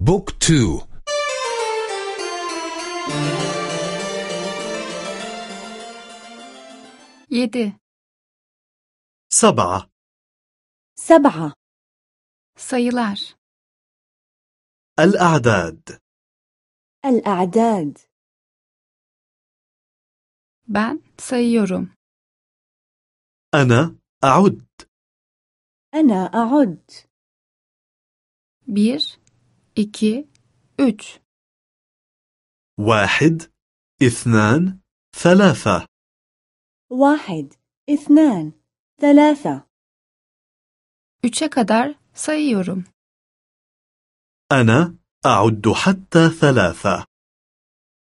بوك تو. yedi سبعة. سبعة. sayılar الأعداد. الأعداد. ben sayıyorum أنا أعد. أنا أعد. bir iki üç. واحد اثنان ثلاثة واحد اثنان ثلاثة üçe kadar sayıyorum. أنا أعد حتى ثلاثة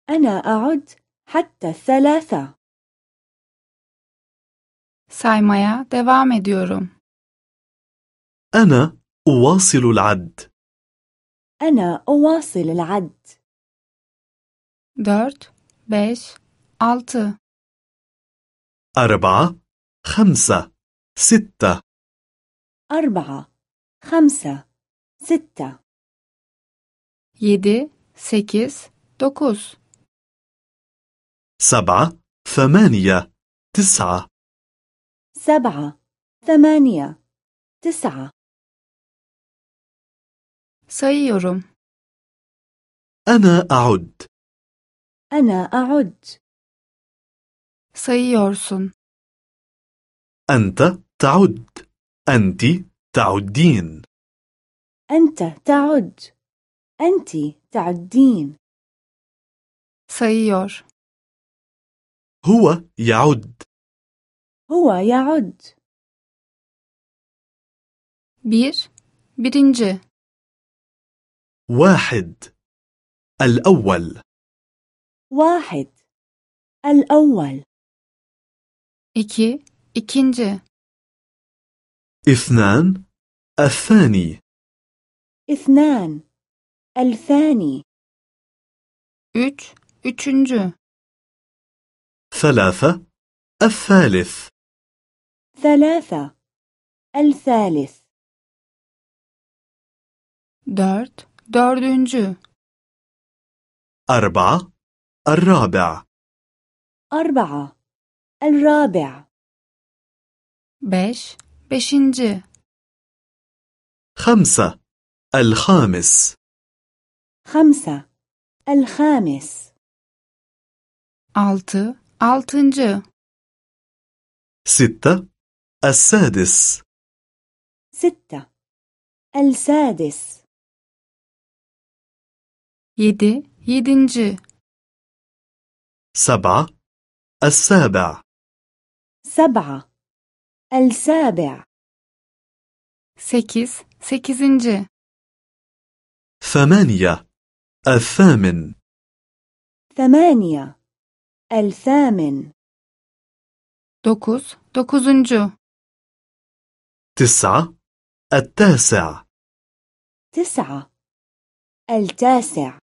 أنا أعد حتى الثلاثة saymaya devam ediyorum. أنا أواصل العد أنا أواصل العد. dört beş altı أربعة خمسة ستة. أربعة خمسة ستة. yedi sekiz dokuz سبعة ثمانية تسعة. سبعة ثمانية تسعة. Sayıyorum أنا أعد. أنا أعد. sayıyorsun أنت تعد. أنت تعدين. أنت تعد. أنت تعدين. sayıyor هو يعد. هو يعد. bir birinci واحد. الأول. واحد. الأول. Iki. Ikinci. اثنان. الثاني. اثنان. الثاني. Üç. Üçüncü. ثلاثة. الثالث. ثلاثة. الثالث. Dört. Dördüncü. أربعة الرابع أربعة الرابع beş. Beşinci. خمسة الخامس خمسة الخامس altı. Altıncı. ستة السادس ستة السادس yedi yedinci سبعة السابع. سبعة السابع. sekiz sekizinci ثمانية الثامن. ثمانية الثامن. dokuz dokuzuncu تسعة التاسع. تسعة التاسع.